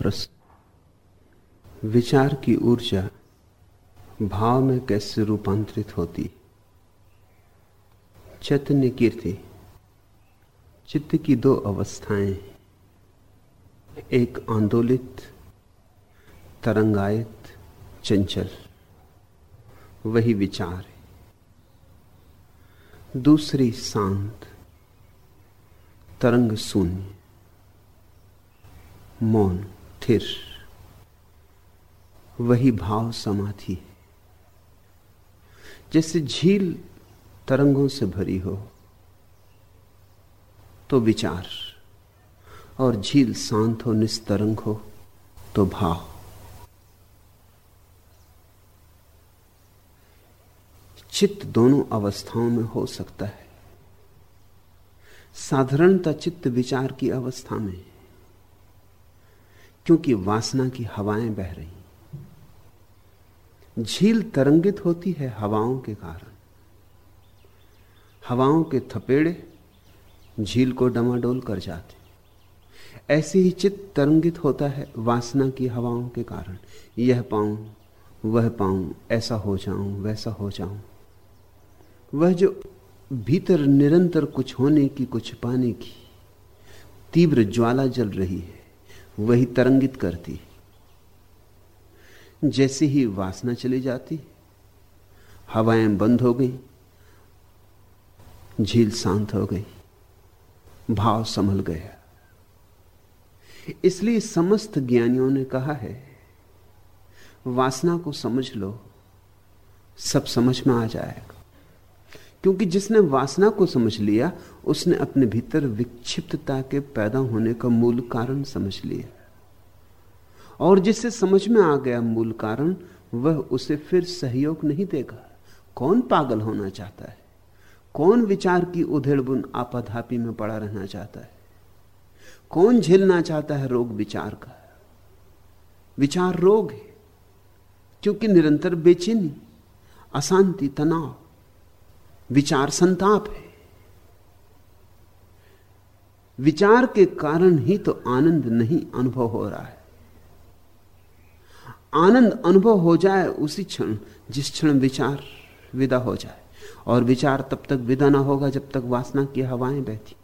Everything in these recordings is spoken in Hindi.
प्रश्न। विचार की ऊर्जा भाव में कैसे रूपांतरित होती? चैतन्य कीर्ति। चित्त की दो अवस्थाएँ एक आंदोलित, तरंगायत, चंचल। वही विचार है। दूसरी शांत, तरंग शून्य, मौन। थिर वही भाव समाधि है। जैसे झील तरंगों से भरी हो तो विचार। और झील शांत हो, निस्तरंग हो तो भाव। चित्त दोनों अवस्थाओं में हो सकता है। साधारणता चित्त विचार की अवस्था में क्योंकि वासना की हवाएँ बह रही झील तरंगित होती है हवाओं के कारण। हवाओं के थपेड़े झील को डमाडोल कर जाते ऐसे ही चित्त तरंगित होता है वासना की हवाओं के कारण। यह पाऊँ, वह पाऊँ, ऐसा हो जाऊँ, वैसा हो जाऊँ। वह जो भीतर निरंतर कुछ होने की कुछ पाने की तीव्र ज्वाला जल रही है वही तरंगित करती जैसे ही वासना चली जाती, हवाएँ बंद हो गई, झील शांत हो गई, भाव संभल गया। इसलिए समस्त ज्ञानियों ने कहा है, वासना को समझ लो, सब समझ में आ जाएगा। क्योंकि जिसने वासना को समझ लिया, उसने अपने भीतर विक्षिप्तता के पैदा होने का मूल कारण समझ लिया। और जिससे समझ में आ गया मूल कारण, वह उसे फिर सहयोग नहीं देगा। कौन पागल होना चाहता है? कौन विचार की उधेड़ बुन आपाधापी में पड़ा रहना चाहता है? कौन झेलना चाहता है रोग विचार का? विचार रोग है, क्योंकि निरंतर बेचैनी, अशांति, तनाव विचार संताप है। विचार के कारण ही तो आनंद नहीं अनुभव हो रहा है। आनंद अनुभव हो जाए उसी क्षण, जिस क्षण विचार विदा हो जाए। और विचार तब तक विदा ना होगा जब तक वासना की हवाएँ बहती।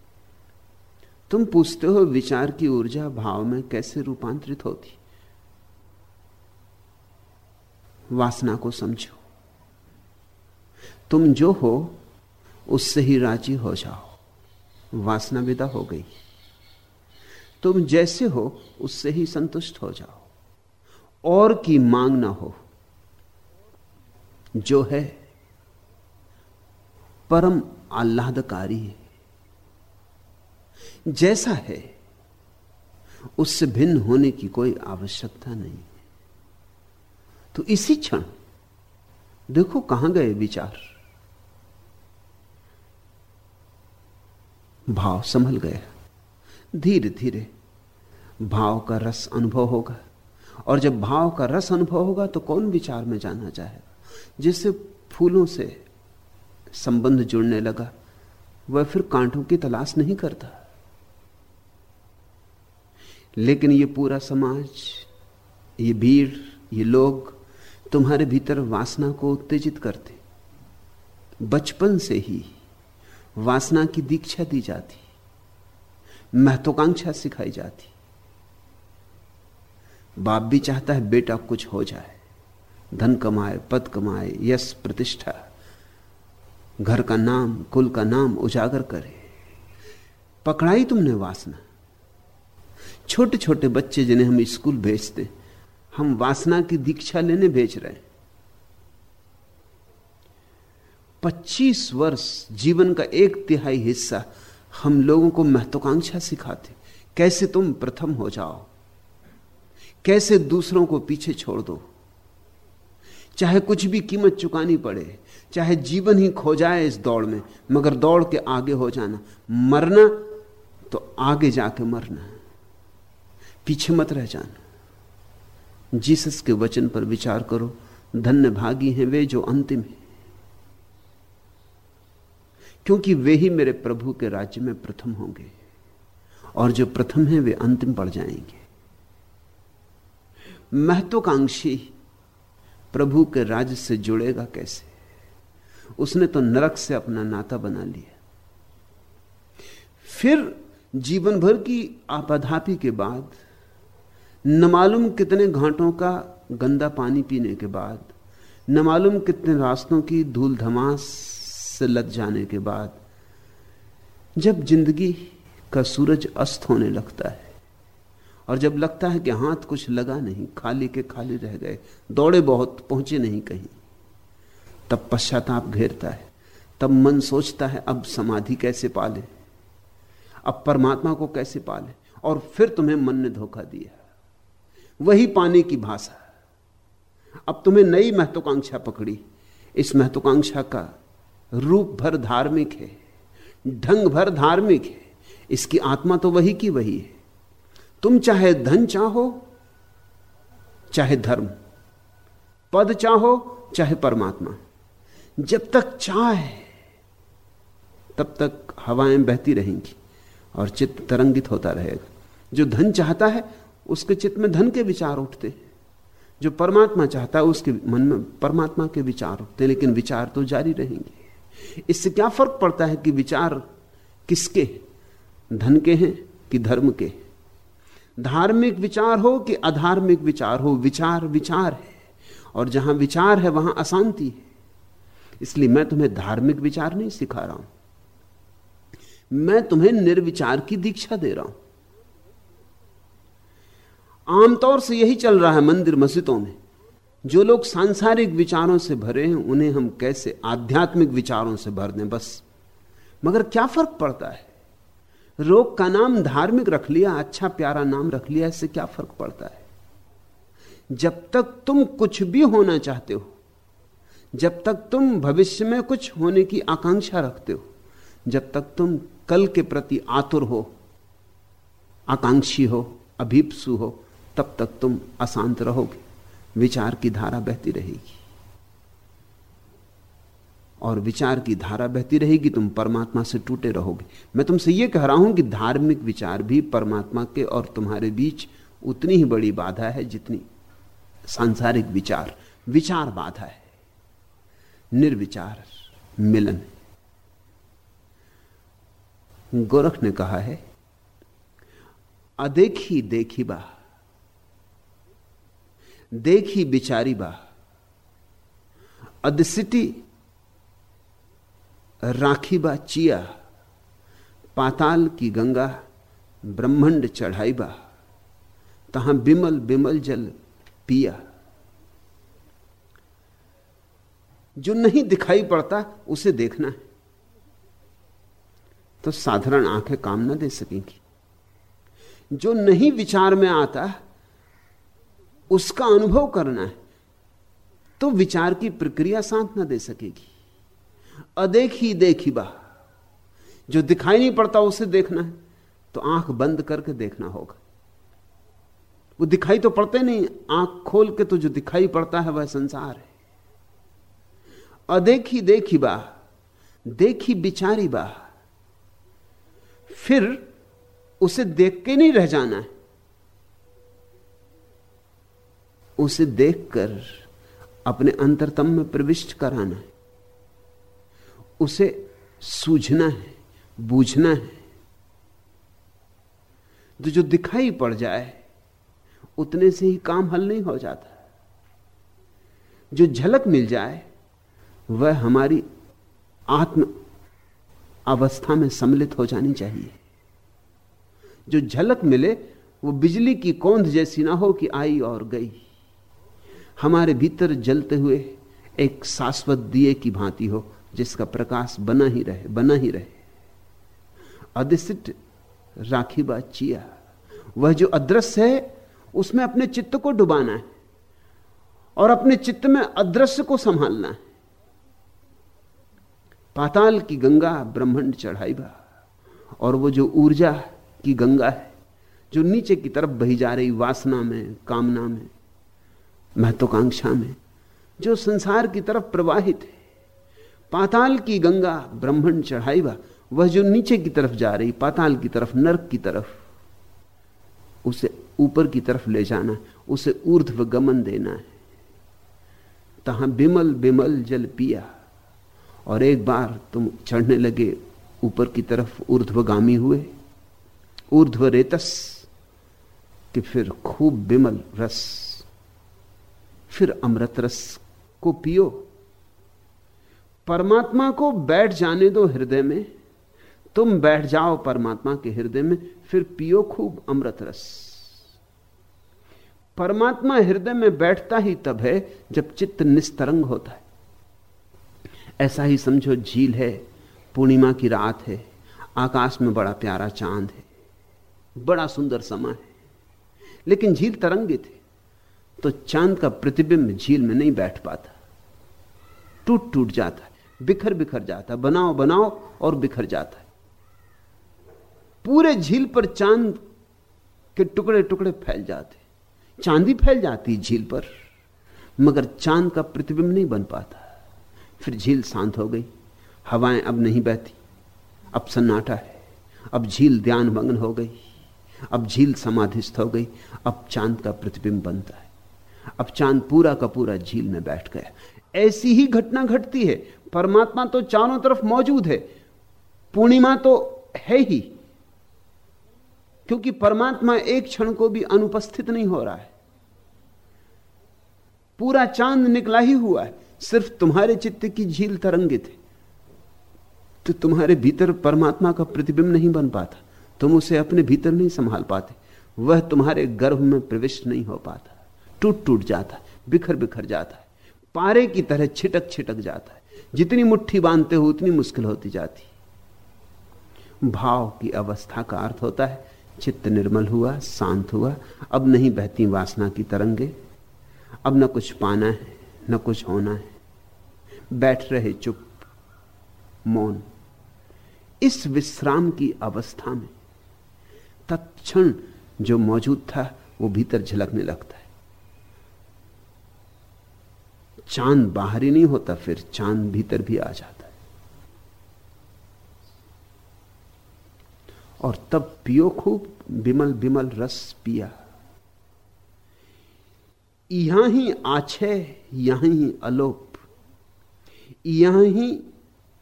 तुम पूछते हो विचार की ऊर्जा भाव में कैसे रूपांतरित होती। वासना को समझो। तुम जो हो, उससे ही राज़ी हो जाओ। वासना विदा हो गई। तुम जैसे हो, उससे ही संतुष्ट हो जाओ। और की मांग ना हो, जो है परम आह्लादकारी। है जैसा है, उससे भिन्न होने की कोई आवश्यकता नहीं। है तो इसी क्षण, देखो कहाँ गए विचार। भाव संभल गया धीरे धीरे भाव का रस अनुभव होगा। और जब भाव का रस अनुभव होगा तो कौन विचार में जाना चाहेगा? जिससे फूलों से संबंध जुड़ने लगा, वह फिर कांटों की तलाश नहीं करता। लेकिन ये पूरा समाज, ये भीड़, ये लोग तुम्हारे भीतर वासना को उत्तेजित करते। बचपन से ही वासना की दीक्षा दी जाती, महत्वाकांक्षा सिखाई जाती। बाप भी चाहता है बेटा कुछ हो जाए, धन कमाए, पद कमाए, यश प्रतिष्ठा, घर का नाम, कुल का नाम उजागर करे। पकड़ाई तुमने वासना। छोटे छोटे बच्चे जिन्हें हम स्कूल भेजते, हम वासना की दीक्षा लेने भेज रहे हैं। 25 वर्ष जीवन का एक तिहाई हिस्सा हम लोगों को महत्वाकांक्षा सिखाते, कैसे तुम प्रथम हो जाओ? कैसे दूसरों को पीछे छोड़ दो? चाहे कुछ भी कीमत चुकानी पड़े, चाहे जीवन ही खो जाए इस दौड़ में, मगर दौड़ के आगे हो जाना। मरना तो आगे जाके मरना। पीछे मत रह जाना। जीसस के वचन पर विचार करो, धन्य भागी हैं वे जो अंतिम है। क्योंकि वे ही मेरे प्रभु के राज्य में प्रथम होंगे और जो प्रथम है, वे अंतिम पड़ जाएँगे। महत्वाकांक्षी प्रभु के राज्य से जुड़ेगा कैसे? उसने तो नरक से अपना नाता बना लिया। फिर जीवन भर की आपाधापी के बाद, न मालूम कितने घाटों का गंदा पानी पीने के बाद, न मालूम कितने रास्तों की धूल धमास से लग जाने के बाद जब ज़िंदगी का सूरज अस्त होने लगता है और जब लगता है कि हाथ कुछ लगा नहीं, खाली के खाली रह गए, दौड़े बहुत, पहुँचे नहीं कहीं, तब पश्चाताप घेरता है, तब मन सोचता है, अब समाधि कैसे पाले? अब परमात्मा को कैसे पाले? और फिर तुम्हें मन ने धोखा दिया। वही पाने की भाषा। अब तुम्हें नई महत्वाकांक्षा पकड़ी। इस महत्वाकांक्षा का रूप भर धार्मिक है, ढंग भर धार्मिक है। इसकी आत्मा तो वही की वही है। तुम चाहे धन चाहो, चाहे धर्म, पद चाहो, चाहे परमात्मा, जब तक चाह, तब तक हवाएँ बहती रहेंगी और चित्त तरंगित होता रहेगा। जो धन चाहता है, उसके चित्त में धन के विचार उठते हैं। जो परमात्मा चाहता है, उसके मन में परमात्मा के विचार उठते हैं, लेकिन विचार तो जारी रहेंगे। इससे क्या फ़र्क पड़ता है कि विचार किसके धन के हैं कि धर्म के धार्मिक विचार हो कि अधार्मिक विचार हो, विचार विचार है। और जहाँ विचार है, वहाँ अशांति है। इसलिए मैं तुम्हें धार्मिक विचार नहीं सिखा रहा हूँ। मैं तुम्हें निर्विचार की दीक्षा दे रहा हूँ। आमतौर से यही चल रहा है मंदिर मस्जिदों में। जो लोग सांसारिक विचारों से भरे हैं, उन्हें हम कैसे आध्यात्मिक विचारों से भर दें? बस। मगर क्या फ़र्क पड़ता है? रोग का नाम धार्मिक रख लिया अच्छा प्यारा नाम रख लिया, इससे क्या फ़र्क पड़ता है? जब तक तुम कुछ भी होना चाहते हो, जब तक तुम भविष्य में कुछ होने की आकांक्षा रखते हो, जब तक तुम कल के प्रति आतुर हो, आकांक्षी हो, अभीपसु हो, तब तक तुम अशांत रहोगे। विचार की धारा बहती रहेगी। और विचार की धारा बहती रहेगी, तुम परमात्मा से टूटे रहोगे। मैं तुमसे यह कह रहा हूँ कि धार्मिक विचार भी परमात्मा के और तुम्हारे बीच उतनी ही बड़ी बाधा है जितनी सांसारिक विचार। विचार बाधा है। निर्विचार मिलन गोरख ने कहा है, अदेखी देखी बा देखी बिचारी बा। अदसिटी राखी बा चिया, पाताल की गंगा ब्रह्मंड चढ़ाई बा। तहां बिमल बिमल जल पिया। जो नहीं दिखाई पड़ता, उसे देखना है। तो साधारण आँखें काम ना दे सकेंगी। जो नहीं विचार में आता उसका अनुभव करना है तो विचार की प्रक्रिया शांत ना दे सकेगी। अदेखी देखी बा। जो दिखाई नहीं पड़ता उसे देखना है तो आँख बंद करके देखना होगा। वो दिखाई तो पड़ते नहीं, आँख खोल के तो जो दिखाई पड़ता है वह संसार है। अदेखी देखी बा, देखी बिचारी बा। फिर उसे देख के नहीं रह जाना है। उसे देखकर अपने अंतरतम में प्रविष्ट कराना है। उसे सूझना है, बूझना है। तो जो दिखाई पड़ जाए, उतने से ही काम हल नहीं हो जाता। जो झलक मिल जाए, वह हमारी आत्म अवस्था में सम्मिलित हो जानी चाहिए। जो झलक मिले, वो बिजली की कौंध जैसी ना हो कि आई और गई। हमारे भीतर जलते हुए एक शाश्वत दिए की भांति हो, जिसका प्रकाश बना ही रहे, बना ही रहे। अदिसिट राखीबा चिया। वह जो अदृश्य है, उसमें अपने चित्त को डुबाना है और अपने चित्त में अदृश्य को संभालना है। पाताल की गंगा ब्रह्मांड चढ़ाई बा और वो जो ऊर्जा की गंगा है, जो नीचे की तरफ़ बही जा रही वासना में, कामना में महत्वाकांक्षा में, जो संसार की तरफ़ प्रवाहित है। पाताल की गंगा ब्रह्मण चढ़ाई वह जो नीचे की तरफ़ जा रही, पाताल की तरफ़, नर्क की तरफ़, उसे ऊपर की तरफ़ ले जाना, उसे ऊर्ध्व गमन देना है। तहां बिमल बिमल जल पिया, और एक बार तुम चढ़ने लगे, ऊपर की तरफ़ ऊर्ध्वगामी हुए। ऊर्ध्व रेतस कि फिर खूब बिमल रस। फिर अमृत रस को पियो। परमात्मा को बैठ जाने दो हृदय में। तुम बैठ जाओ परमात्मा के हृदय में, फिर पियो खूब अमृत रस। परमात्मा हृदय में बैठता ही तब है जब चित्त निस्तरंग होता है। ऐसा ही समझो झील है, पूर्णिमा की रात है, आकाश में बड़ा प्यारा चाँद है, बड़ा सुंदर समय है। लेकिन झील तरंगित है। तो चाँद का प्रतिबिंब झील में नहीं बैठ पाता। टूट टूट जाता है, बिखर बिखर जाता है, बनाओ बनाओ और बिखर जाता है। पूरे झील पर चाँद के टुकड़े टुकड़े फैल जाते चांदी फैल जाती झील पर, मगर चाँद का प्रतिबिंब नहीं बन पाता। फिर झील शांत हो गई, हवाएँ अब नहीं बहती, अब सन्नाटा है, अब झील ध्यान मग्न हो गई, अब झील समाधिस्थ हो गई, अब चाँद का प्रतिबिंब बनता है। अब चाँद पूरा का पूरा झील में बैठ गया ऐसी ही घटना घटती है। परमात्मा तो चारों तरफ़ मौजूद है। पूर्णिमा तो है ही। क्योंकि परमात्मा एक क्षण को भी अनुपस्थित नहीं हो रहा है। पूरा चाँद निकला ही हुआ है। सिर्फ़ तुम्हारे चित्त की झील तरंगित है। तो तुम्हारे भीतर परमात्मा का प्रतिबिंब नहीं बन पाता। तुम उसे अपने भीतर नहीं संभाल पाते। वह तुम्हारे गर्भ में प्रविष्ट नहीं हो पाता। टूट टूट जाता है, बिखर बिखर जाता है। पारे की तरह छिटक छिटक जाता है। जितनी मुट्ठी बांधते हो, उतनी मुश्किल होती जाती भाव की अवस्था का अर्थ होता है, चित्त निर्मल हुआ, शांत हुआ, अब नहीं बहती वासना की तरंगे। अब न कुछ पाना है, न कुछ होना है। बैठ रहे चुप, मौन। इस विश्राम की अवस्था में, तत्क्षण जो मौजूद था, वो भीतर झलकने लगता है चाँद बाहर ही नहीं होता, फिर चाँद भीतर भी आ जाता है। और तब पियो खूब, बिमल बिमल रस पिया। यहाँ ही आछे, यहाँ ही अलोप, यहाँ ही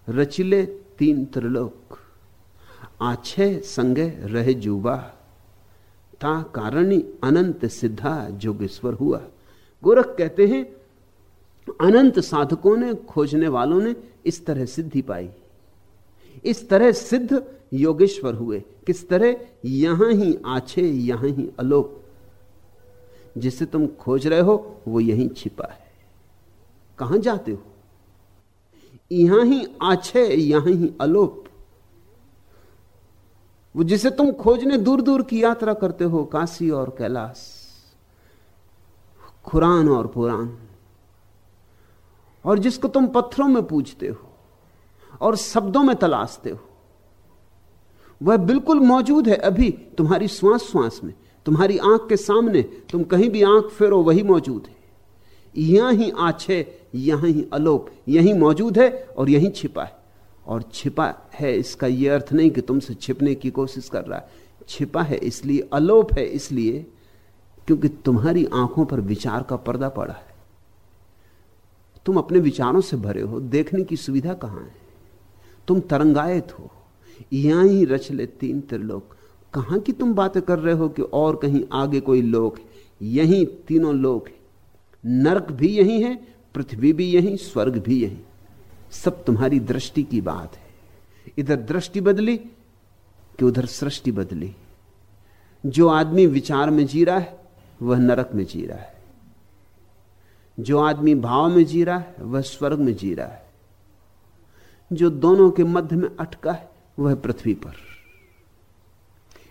रचिले तीन त्रिलोक। आछे संगे रहे जुबा, ता कारणी अनंत सिद्धा जोगेश्वर हुआ। गोरख कहते हैं अनंत साधकों ने, खोजने वालों ने इस तरह सिद्धि पाई। इस तरह सिद्ध योगेश्वर हुए। किस तरह? यहाँ ही आछे, यहाँ ही अलोक जिसे तुम खोज रहे हो, वो यहीं छिपा है। कहाँ जाते हो? यहाँ ही आछे, यहाँ ही अलोप। वो जिसे तुम खोजने दूर दूर की यात्रा करते हो, काशी और कैलाश। खुरान और पुराण और जिसको तुम पत्थरों में पूछते हो और शब्दों में तलाशते हो, वह बिल्कुल मौजूद है अभी तुम्हारी श्वास श्वास में, तुम्हारी आँख के सामने, तुम कहीं भी आँख फेरो वही मौजूद है। यहाँ ही आछे, यहाँ ही अलोप, यहीं मौजूद है और यही छिपा है। और छिपा है इसका यह अर्थ नहीं कि तुमसे छिपने की कोशिश कर रहा है। छिपा है इसलिए, अलोप है इसलिए, क्योंकि तुम्हारी आँखों पर विचार का पर्दा पड़ा है। तुम अपने विचारों से भरे हो, देखने की सुविधा कहाँ है? तुम तरंगायत हो, यहाँ ही रच ले तीन त्रिलोक। कहाँ की तुम बातें कर रहे हो कि और कहीं आगे कोई लोक है? यही तीनों लोक है। नरक भी यही है, पृथ्वी भी यही, स्वर्ग भी यही। सब तुम्हारी दृष्टि की बात है। इधर दृष्टि बदली कि उधर सृष्टि बदली। जो आदमी विचार में जी रहा है, वह नरक में जी रहा है। जो आदमी भाव में जी रहा है, वह स्वर्ग में जी रहा है। जो दोनों के मध्य में अटका है, वह पृथ्वी पर।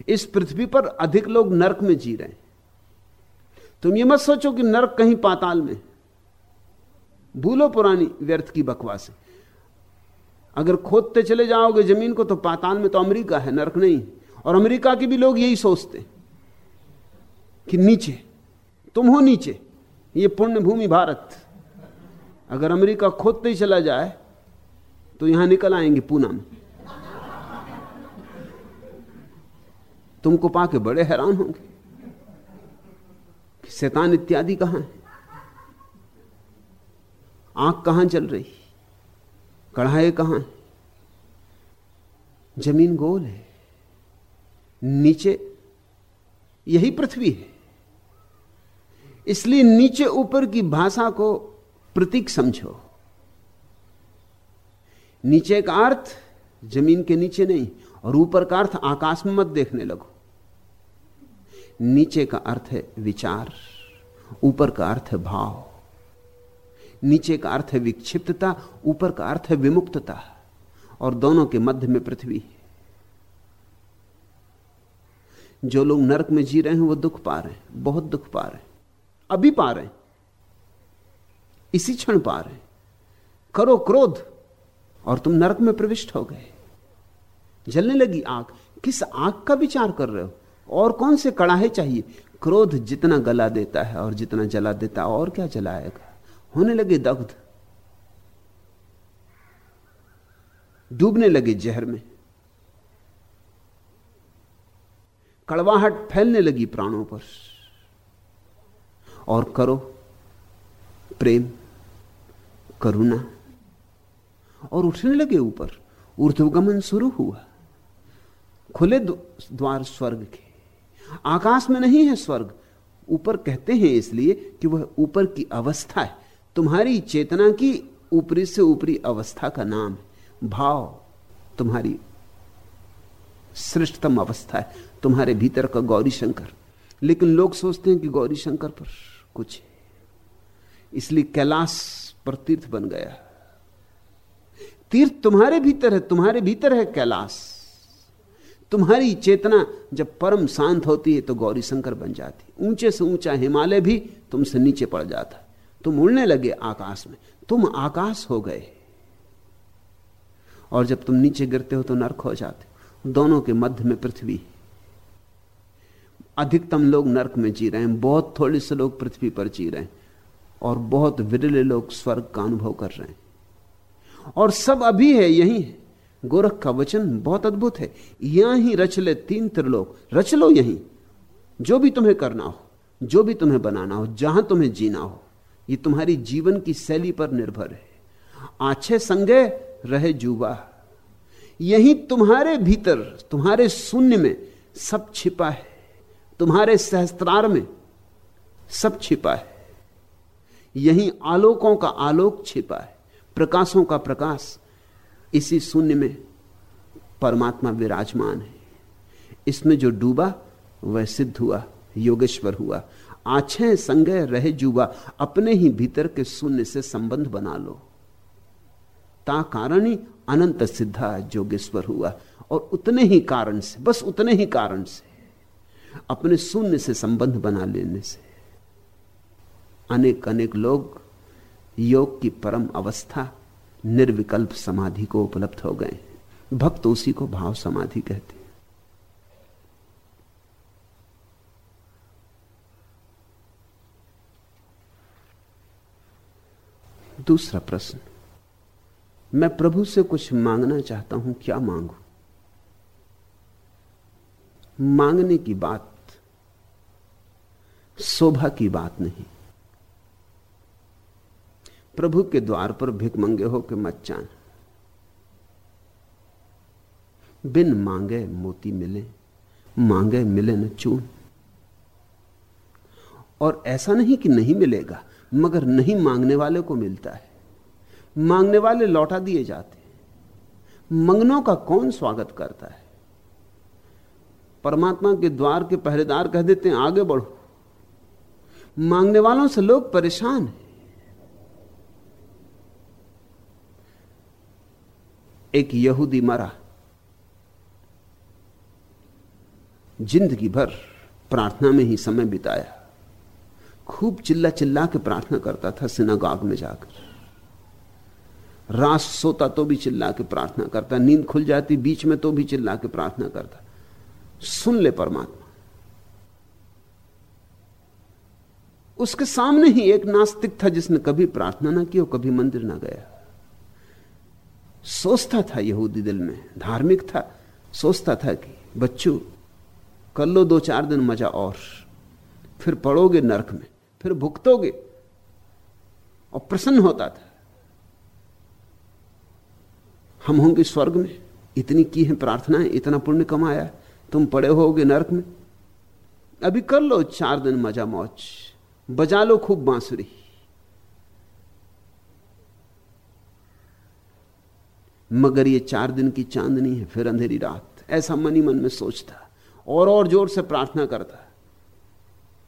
इस पृथ्वी पर अधिक लोग नरक में जी रहे हैं। तुम ये मत सोचो कि नरक कहीं पाताल में भूलो पुरानी व्यर्थ की बकवास अगर खोदते चले जाओगे ज़मीन को तो पाताल में तो अमेरिका है, नरक नहीं और अमेरिका के भी लोग यही सोचते कि नीचे, तुम हो नीचे। ये पुण्य भूमि भारत। अगर अमेरिका खोदते ही चला जाए तो यहाँ निकल आएँगे पूना में। तुमको पाके बड़े हैरान होंगे कि शैतान इत्यादि कहाँ है? आँख कहाँ चल रही? कढ़ाए कहाँ है? ज़मीन गोल है। नीचे यही पृथ्वी है। इसलिए नीचे ऊपर की भाषा को प्रतीक समझो। नीचे का अर्थ ज़मीन के नीचे नहीं, और ऊपर का अर्थ आकाश में मत देखने लगो। नीचे का अर्थ है विचार, ऊपर का अर्थ है भाव। नीचे का अर्थ है विक्षिप्तता, ऊपर का अर्थ है विमुक्तता, और दोनों के मध्य में पृथ्वी है। जो लोग नरक में जी रहे हैं, वो दुख पा रहे हैं, बहुत दुख पा रहे हैं। अभी पा रहे हैं। इसी क्षण पा रहे हैं। करो क्रोध और तुम नरक में प्रविष्ट हो गए। जलने लगी आग। किस आग का विचार कर रहे हो? और कौन से कड़ाहे चाहिए? क्रोध जितना गला देता है और जितना जला देता है, और क्या जलाएगा? होने लगे दग्ध। डूबने लगे जहर में। कड़वाहट फैलने लगी प्राणों पर। और करो प्रेम, करुणा। और उठने लगे ऊपर, ऊर्ध्वगमन शुरू हुआ। खुले द्वार स्वर्ग के। आकाश में नहीं है स्वर्ग। ऊपर कहते हैं इसलिए कि वह ऊपर की अवस्था है। तुम्हारी चेतना की ऊपरी से ऊपरी अवस्था का नाम है। भाव तुम्हारी श्रेष्ठतम अवस्था है। तुम्हारे भीतर का गौरी शंकर लेकिन लोग सोचते हैं कि गौरी शंकर पर कुछ है। इसलिए कैलाश पर तीर्थ बन गया। तीर्थ तुम्हारे भीतर है, तुम्हारे भीतर है कैलाश। तुम्हारी चेतना जब परम शांत होती है तो गौरी शंकर बन जाती। ऊँचे से ऊँचा हिमालय भी तुमसे नीचे पड़ जाता। है तुम उड़ने लगे आकाश में। तुम आकाश हो गए। और जब तुम नीचे गिरते हो तो नरक हो जाते। दोनों के मध्य में पृथ्वी अधिकतम लोग नरक में जी रहे हैं, बहुत थोड़े से लोग पृथ्वी पर जी रहे हैं, और बहुत विरले लोग स्वर्ग का अनुभव कर रहे हैं। और सब अभी है, यही है। गोरख का वचन बहुत अद्भुत है। यहाँ ही रच ले तीन त्रिलोक, रच लो यहीं। जो भी तुम्हें करना हो, जो भी तुम्हें बनाना हो, जहाँ तुम्हें जीना हो, ये तुम्हारी जीवन की शैली पर निर्भर है। आछे संगे रहे जुबा। यही तुम्हारे भीतर, तुम्हारे शून्य में सब छिपा है। तुम्हारे सहस्त्रार में सब छिपा है। यही आलोकों का आलोक छिपा है, प्रकाशों का प्रकाश। इसी शून्य में परमात्मा विराजमान है। इसमें जो डूबा, वह सिद्ध हुआ, योगेश्वर हुआ। आछे संगय रहे जुबा, अपने ही भीतर के शून्य से संबंध बना लो। ता कारण ही अनंत सिद्धा जोगेश्वर हुआ, और उतने ही कारण से, बस उतने ही कारण से। अपने शून्य से संबंध बना लेने से। अनेक अनेक लोग योग की परम अवस्था, निर्विकल्प समाधि को उपलब्ध हो गए भक्त उसी को भाव समाधि कहते हैं। दूसरा प्रश्न, मैं प्रभु से कुछ मांगना चाहता हूँ, क्या मांगू? मांगने की बात, शोभा की बात नहीं। प्रभु के द्वार पर भिक मंगे हो के मत जान। बिन मांगे मोती मिले, मांगे मिले न चून। और ऐसा नहीं कि नहीं मिलेगा, मगर नहीं मांगने वाले को मिलता है। मांगने वाले लौटा दिए जाते मंगनों का कौन स्वागत करता है? परमात्मा के द्वार के पहरेदार कह देते हैं, आगे बढ़ो। मांगने वालों से लोग परेशान हैं। एक यहूदी मरा। ज़िंदगी भर प्रार्थना में ही समय बिताया। खूब चिल्ला चिल्ला के प्रार्थना करता था सिनागाग में जाकर। रात सोता तो भी चिल्ला के प्रार्थना करता, नींद खुल जाती, बीच में तो भी चिल्ला के प्रार्थना करता। सुन ले परमात्मा। उसके सामने ही एक नास्तिक था जिसने कभी प्रार्थना ना की और कभी मंदिर ना गया। सोचता था यहूदी दिल में, धार्मिक था, सोचता था कि, बच्चों, कर लो दो चार दिन मज़ा और, फिर पड़ोगे नरक में, फिर भुगतोगे, और प्रसन्न होता था। हम होंगे स्वर्ग में, इतनी की है प्रार्थनाएँ, इतना पुण्य कमाया तुम पड़े होगे नरक में। अभी कर लो चार दिन मज़ा मौज, बजा लो खूब बांसुरी। मगर ये चार दिन की चांदनी है फिर अंधेरी रात, ऐसा मनी मन में सोचता, और और ज़ोर से प्रार्थना करता।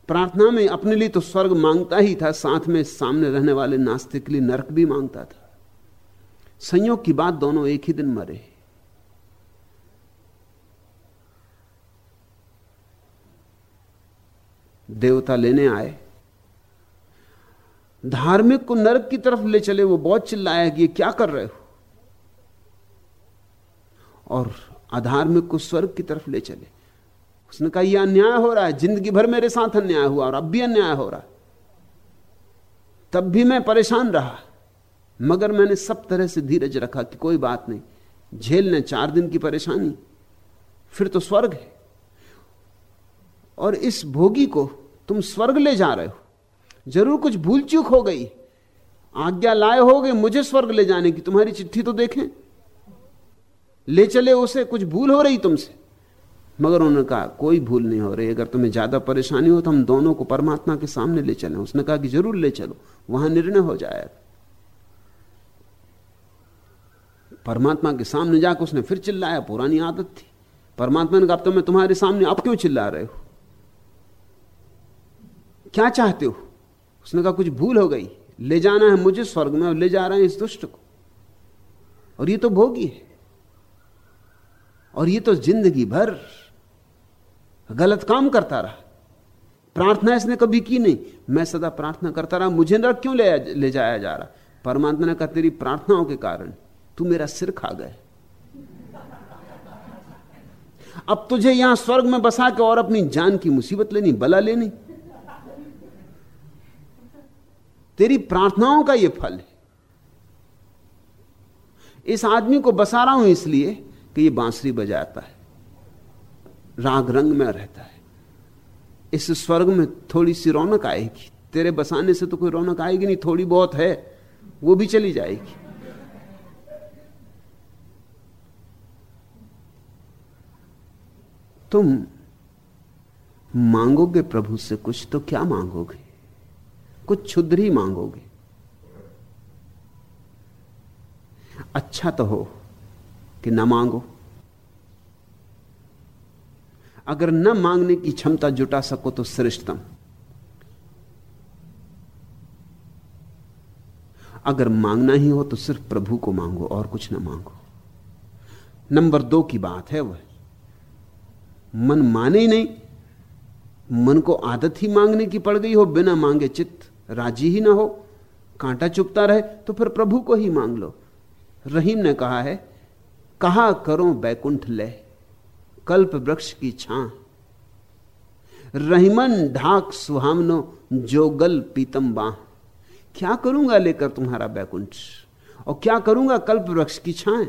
प्रार्थना में अपने लिए तो स्वर्ग माँगता ही था, साथ में सामने रहने वाले नास्तिक के लिए नरक भी माँगता था। संयोग की बात दोनों एक ही दिन मरे। देवता लेने आए। धार्मिक को नरक की तरफ़ ले चले, वो बहुत चिल्लाया कि ये क्या कर रहे हो? और अधार्मिक को स्वर्ग की तरफ़ ले चले। उसने कहा, यह अन्याय हो रहा है, ज़िंदगी भर मेरे साथ अन्याय हुआ और अब भी अन्याय हो रहा है। तब भी मैं परेशान रहा, मगर मैंने सब तरह से धीरज रखा कि कोई बात नहीं झेलने चार दिन की परेशानी, फिर तो स्वर्ग है। और इस भोगी को तुम स्वर्ग ले जा रहे हो। ज़रूर कुछ भूल चूक हो गई। आज्ञा लाए हो गए मुझे स्वर्ग ले जाने की, तुम्हारी चिट्ठी तो देखें। ले चले उसे, कुछ भूल हो रही तुमसे। मगर उन्होंने कहा, कोई भूल नहीं हो रही। अगर तुम्हें ज़्यादा परेशानी हो तो हम दोनों को परमात्मा के सामने ले चले। उसने कहा कि ज़रूर ले चलो, वहाँ निर्णय हो जाएगा। परमात्मा के सामने जाकर उसने फिर चिल्लाया, पुरानी आदत थी। परमात्मा ने कहा तो मैं तुम्हारे सामने अब क्यों चिल्ला रहे हो? क्या चाहते हो? उसने कहा कुछ भूल हो गई। ले जाना है मुझे स्वर्ग में और ले जा रहे हैं इस दुष्ट को। और ये तो भोगी है। और ये तो ज़िंदगी भर गलत काम करता रहा। प्रार्थना इसने कभी की नहीं। मैं सदा प्रार्थना करता रहा। मुझे नरक क्यों ले, ले जाया जा रहा? परमात्मा ने कहा तेरी प्रार्थनाओं के कारण तू मेरा सिर खा गए अब तुझे यहाँ स्वर्ग में बसा के और अपनी जान की मुसीबत लेनी बला लेनी। तेरी प्रार्थनाओं का यह फल है। इस आदमी को बसा रहा हूँ इसलिए कि यह बांसुरी बजाता है। राग रंग में रहता है। इस स्वर्ग में थोड़ी सी रौनक आएगी। तेरे बसाने से तो कोई रौनक आएगी नहीं, थोड़ी बहुत है, वो भी चली जाएगी। तुम मांगोगे प्रभु से, कुछ तो क्या मांगोगे? कुछ क्षुद्र ही मांगोगे। अच्छा तो हो कि ना मांगो। अगर न मांगने की क्षमता जुटा सको तो श्रेष्ठतम। अगर मांगना ही हो तो सिर्फ़ प्रभु को मांगो और कुछ ना मांगो। नंबर दो की बात है वह। मन माने ही नहीं। मन को आदत ही मांगने की पड़ गई हो, बिना मांगे चित्त। राज़ी ही ना हो, कांटा चुपता रहे तो फिर प्रभु को ही मांग लो। रहीम ने कहा है, कहा करो बैकुंठ ले, कल्प वृक्ष की छा। रहीमन ढाक सुहामनो जोगल पीतम बाह क्या करूँगा लेकर तुम्हारा बैकुंठ? और क्या करूँगा कल्प वृक्ष की छाए?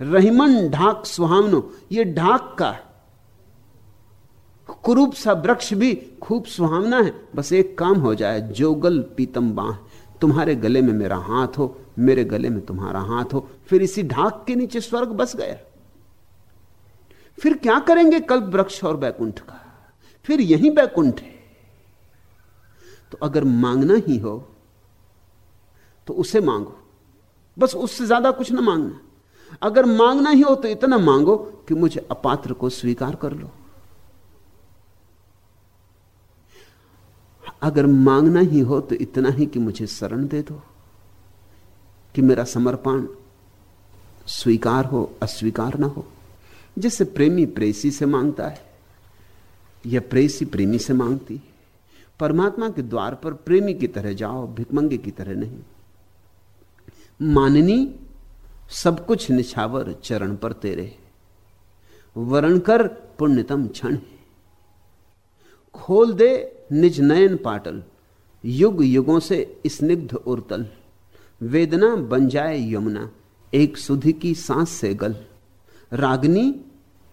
रहीमन ढाक सुहामनो ये ढाक का कुरूप सा वृक्ष भी खूब सुहावना है। बस एक काम हो जाए, जोगल पीतम बाह तुम्हारे गले में मेरा हाथ हो, मेरे गले में तुम्हारा हाथ हो, फिर इसी ढाक के नीचे स्वर्ग बस गया फिर क्या करेंगे कल्प वृक्ष और बैकुंठ का? फिर यही बैकुंठ है। तो अगर मांगना ही हो तो उसे मांगो। बस उससे ज़्यादा कुछ ना मांगना। अगर मांगना ही हो तो इतना मांगो कि मुझे अपात्र को स्वीकार कर लो। अगर मांगना ही हो तो इतना ही कि मुझे शरण दे दो, कि मेरा समर्पण स्वीकार हो, अस्वीकार ना हो। जैसे प्रेमी प्रेसी से माँगता है, या प्रेसी प्रेमी से मांगती है। परमात्मा के द्वार पर प्रेमी की तरह जाओ, भिकमंगे की तरह नहीं। माननी सब कुछ निछावर चरण पर तेरे। वरण कर पुण्यतम क्षण खोल दे निज नयन पाटल। युग युगों से स्निग्ध उर्तल वेदना बन जाए यमुना, एक सुधि की सांस से गल। रागनी,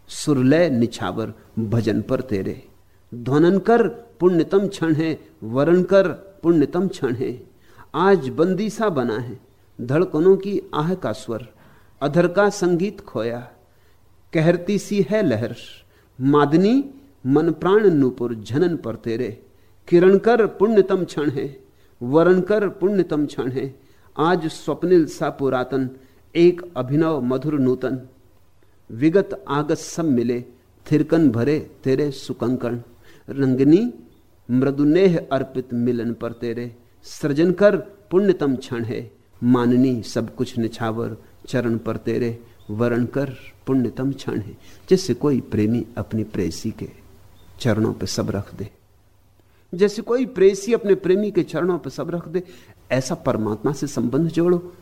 सुरलय निछावर भजन पर तेरे। ध्वनन कर पुण्यतम क्षण है, वरण कर पुण्यतम क्षण है। आज बंदी सा बना है, धड़कनों की आह का स्वर। अधर का संगीत खोया, कहरती सी है लहर। मादनी मन प्राण नूपुर झनन पर तेरे। किरण कर पुण्यतम क्षण है वरण कर पुण्यतम क्षण है। आज स्वप्निल सा पुरातन, एक अभिनव मधुर नूतन। विगत आगत सब मिले, थिरकन भरे तेरे सुकंकण। रंगनी, मृदुनेह अर्पित मिलन पर तेरे। सृजन कर पुण्यतम क्षण है, माननी सब कुछ निछावर चरण पर तेरे। वरण कर पुण्यतम क्षण है, जैसे कोई प्रेमी अपनी प्रेसी के। चरणों पर सब रख दे। जैसे कोई प्रेसी अपने प्रेमी के चरणों पर सब रख दे, ऐसा परमात्मा से संबंध जोड़ो।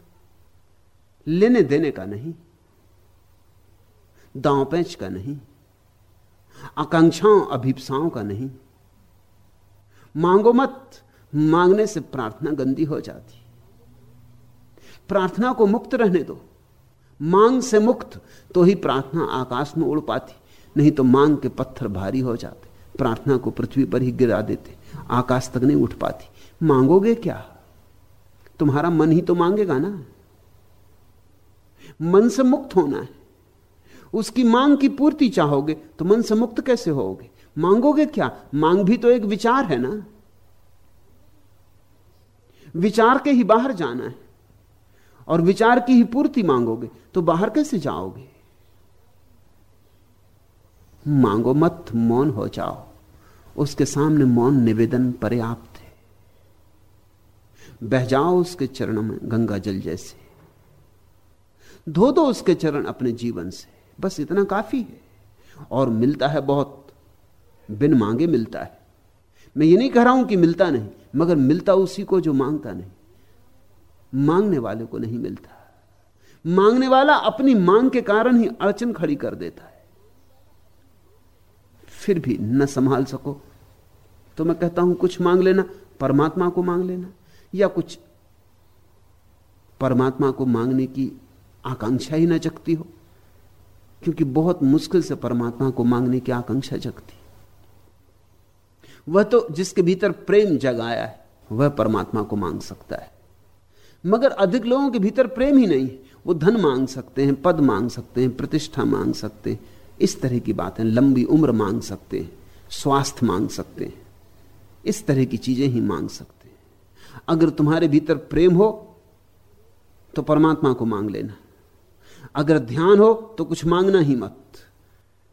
लेने देने का नहीं, दांव पैंच का नहीं, आकांक्षाओं, अभिप्साओं का नहीं। मांगो मत, मांगने से प्रार्थना गंदी हो जाती। प्रार्थना को मुक्त रहने दो। मांग से मुक्त तो ही प्रार्थना आकाश में उड़ पाती। नहीं तो मांग के पत्थर भारी हो जाते, प्रार्थना को पृथ्वी पर ही गिरा देते, आकाश तक नहीं उठ पाती। मांगोगे क्या? तुम्हारा मन ही तो मांगेगा ना। मन से मुक्त होना है। उसकी मांग की पूर्ति चाहोगे तो मन से मुक्त कैसे होगे? मांगोगे क्या? मांग भी तो एक विचार है ना। विचार के ही बाहर जाना है। और विचार की ही पूर्ति मांगोगे तो बाहर कैसे जाओगे? मांगो मत, मौन हो जाओ। उसके सामने मौन निवेदन पर्याप्त है। बह जाओ उसके चरणों में गंगा जल जैसे। धो दो उसके चरण अपने जीवन से। बस इतना काफ़ी है। और मिलता है बहुत। बिन मांगे मिलता है। मैं ये नहीं कह रहा हूँ कि मिलता नहीं, मगर मिलता उसी को जो माँगता नहीं। मांगने वाले को नहीं मिलता। मांगने वाला अपनी मांग के कारण ही अड़चन खड़ी कर देता है। फिर भी न संभाल सको। तो मैं कहता हूँ, कुछ मांग लेना, परमात्मा को मांग लेना, या कुछ परमात्मा को मांगने की आकांक्षा ही ना जगती हो, क्योंकि बहुत मुश्किल से परमात्मा को मांगने की आकांक्षा जगती। वह तो जिसके भीतर प्रेम जगाया है, वह परमात्मा को मांग सकता है। मगर अधिक लोगों के भीतर प्रेम ही नहीं, वो धन मांग सकते हैं, पद मांग सकते हैं, प्रतिष्ठा मांग सकते हैं इस तरह की बातें लंबी उम्र मांग सकते हैं, स्वास्थ्य मांग सकते हैं, इस तरह की चीज़ें ही मांग सकते हैं। अगर तुम्हारे भीतर प्रेम हो तो परमात्मा को मांग लेना। अगर ध्यान हो तो कुछ मांगना ही मत।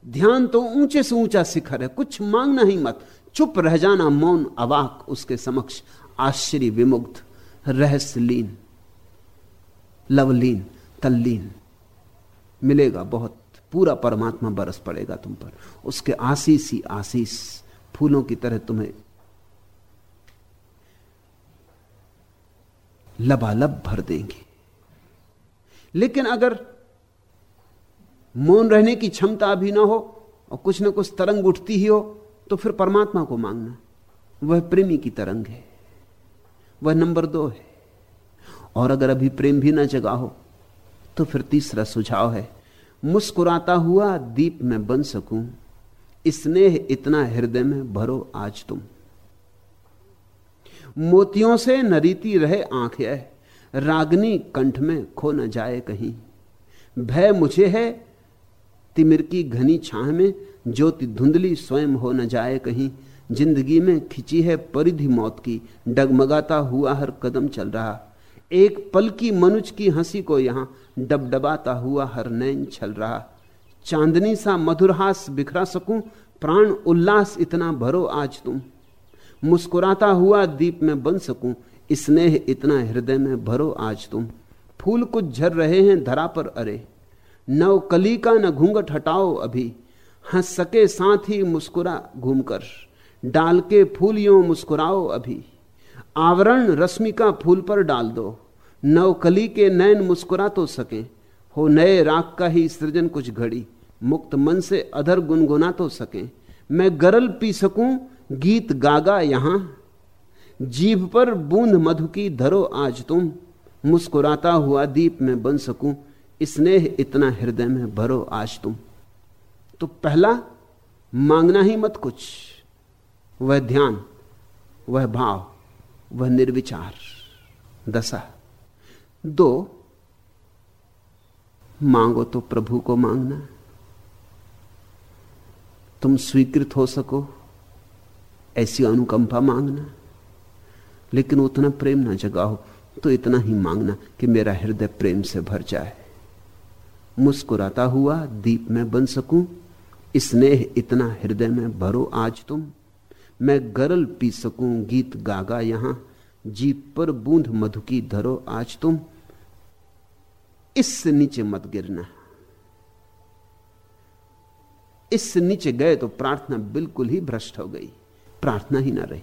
ध्यान तो ऊँचे से ऊँचा शिखर है, कुछ मांगना ही मत। चुप रह जाना, मौन अवाक, उसके समक्ष आश्चर्य विमुग्ध, रहस्यलीन, लवलीन, तल्लीन। मिलेगा बहुत। पूरा परमात्मा बरस पड़ेगा तुम पर। उसके आशीष ही आशीष फूलों की तरह तुम्हें लबालब भर देंगे। लेकिन अगर मौन रहने की क्षमता भी ना हो और कुछ ना कुछ तरंग उठती ही हो तो फिर परमात्मा को मांगना। वह प्रेमी की तरंग है। वह नंबर दो है। और अगर अभी प्रेम भी ना जगा हो तो फिर तीसरा सुझाव है। मुस्कुराता हुआ, दीप में बन सकूँ। स्नेह इतना हृदय में भरो आज तुम। मोतियों से नरीती रहे आँखें रागनी कंठ में खो न जाए कहीं। भय मुझे है, तिमिर की घनी छाह में ज्योति धुंधली स्वयं हो न जाए कहीं। ज़िंदगी में खिंची है परिधि मौत की, डगमगाता हुआ हर कदम चल रहा। एक पल की मनुज की हँसी को यहाँ डबडबाता हुआ हर नैन छल रहा। चांदनी सा मधुरहास बिखरा सकूँ, प्राण उल्लास इतना भरो आज तुम। मुस्कुराता हुआ दीप में बन सकूँ स्नेह इतना हृदय में भरो आज तुम। फूल कुछ झर रहे हैं धरा पर अरे नव कली का न घूंघट हटाओ अभी। हंस सके साथ ही मुस्कुरा घूमकर, डाल के फूलियों मुस्कुराओ अभी। आवरण रश्मि का फूल पर डाल दो। नवकली के नयन मुस्कुरा तो सके। हो नए राग का ही सृजन कुछ घड़ी। मुक्त मन से अधर गुनगुना तो सके। मैं गरल पी सकूँ, गीत गागा यहाँ। जीभ पर बूंद मधु की धरो आज तुम। मुस्कुराता हुआ दीप में बन सकूँ। स्नेह इतना हृदय में भरो आज तुम। तो पहला, मांगना ही मत कुछ। वह ध्यान, वह भाव। वह निर्विचार। दशा। दो, मांगो तो प्रभु को मांगना। तुम स्वीकृत हो सको, ऐसी अनुकंपा मांगना। लेकिन उतना प्रेम ना जगाओ तो इतना ही मांगना कि मेरा हृदय प्रेम से भर जाए। मुस्कुराता हुआ दीप में बन सकूँ, स्नेह इतना हृदय में भरो आज तुम। मैं गरल पी सकूँ गीत गागा यहाँ जीप पर बूंद मधु की धरो आज तुम। इससे नीचे मत गिरना। इससे नीचे गए तो प्रार्थना बिल्कुल ही भ्रष्ट हो गई। प्रार्थना ही ना रही।